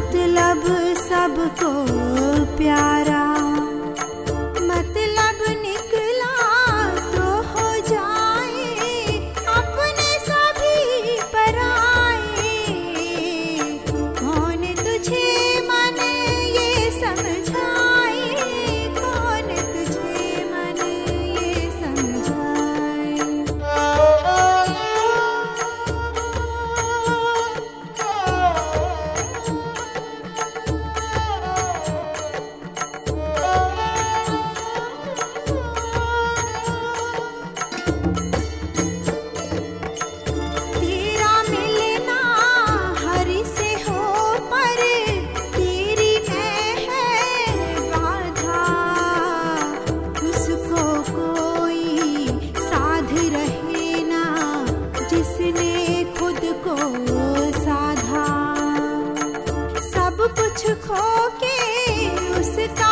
मतलब सबको प्यार खो के उसका